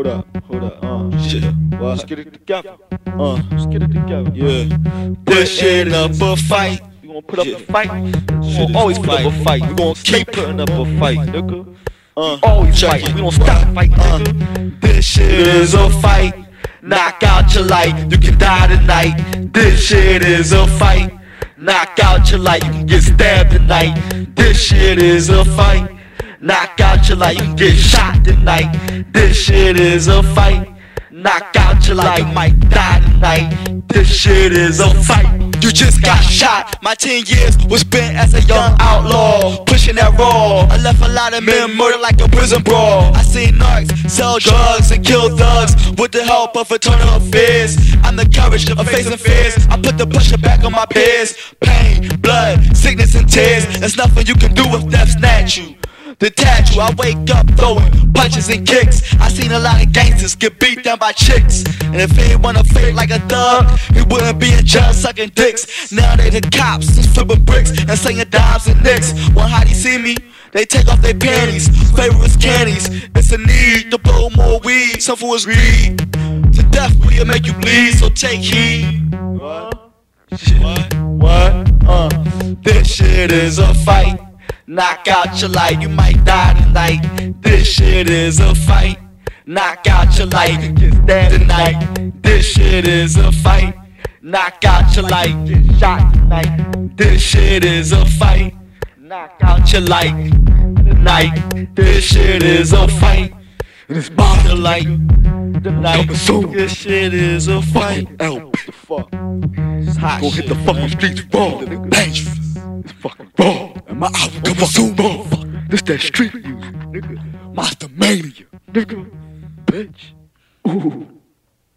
hold up, hold up, uh, Yeah. what? Let's get it together. Uh, let's get it together. Yeah. This shit up a fight. We gonna put up Yeah. a fight. We Shit always put up a fight. We gonna keep Keep putting up a fight, nigga. Uh, Always check fight. it. We don't stop fighting, Uh, nigga. this shit is a fight. Knock out your light, you can die tonight. This shit is a fight. Knock out your light, you can get stabbed tonight. This shit is a fight. Knock out your light, you get shot tonight. This shit is a fight. Knock out your light, you might die tonight. This shit is a fight. You just got shot. My 10 years was spent as a young outlaw, pushing that raw. I left a lot of men murdered like a prison brawl. I seen narcs sell drugs and kill thugs with the help of internal affairs. I'm the courage of facing fears. I put the pressure back on my peers. Pain, blood, sickness, and tears. There's nothing you can do if death snatch you. Detach you, I wake up throwing punches and kicks. I seen a lot of gangsters get beat down by chicks. And if he wanna fake like a thug, he wouldn't be in jail sucking dicks. Now they the cops, just flipping bricks and saying dimes and nicks. When how they see me, they take off their panties. Favorite candies, it's a need to blow more weed. Some fools greed. To death We'll make you bleed, so take heed. What? What? What? Uh, this shit is a fight. Knock out your light, you might die tonight. This shit is a fight. Knock out your light, get stabbed tonight. This shit is a fight. Knock out your light, get shot tonight. This shit is a fight. Knock out your light tonight. This shit is a fight. And it's bomb the light tonight. This shit is a fight. L, the? It's hot Gonna hit the fucking streets raw. Dangerous. It's fucking raw. My album coming soon, motherfucker. This that street music, nigga. Monster Mania, nigga. Bitch. Ooh.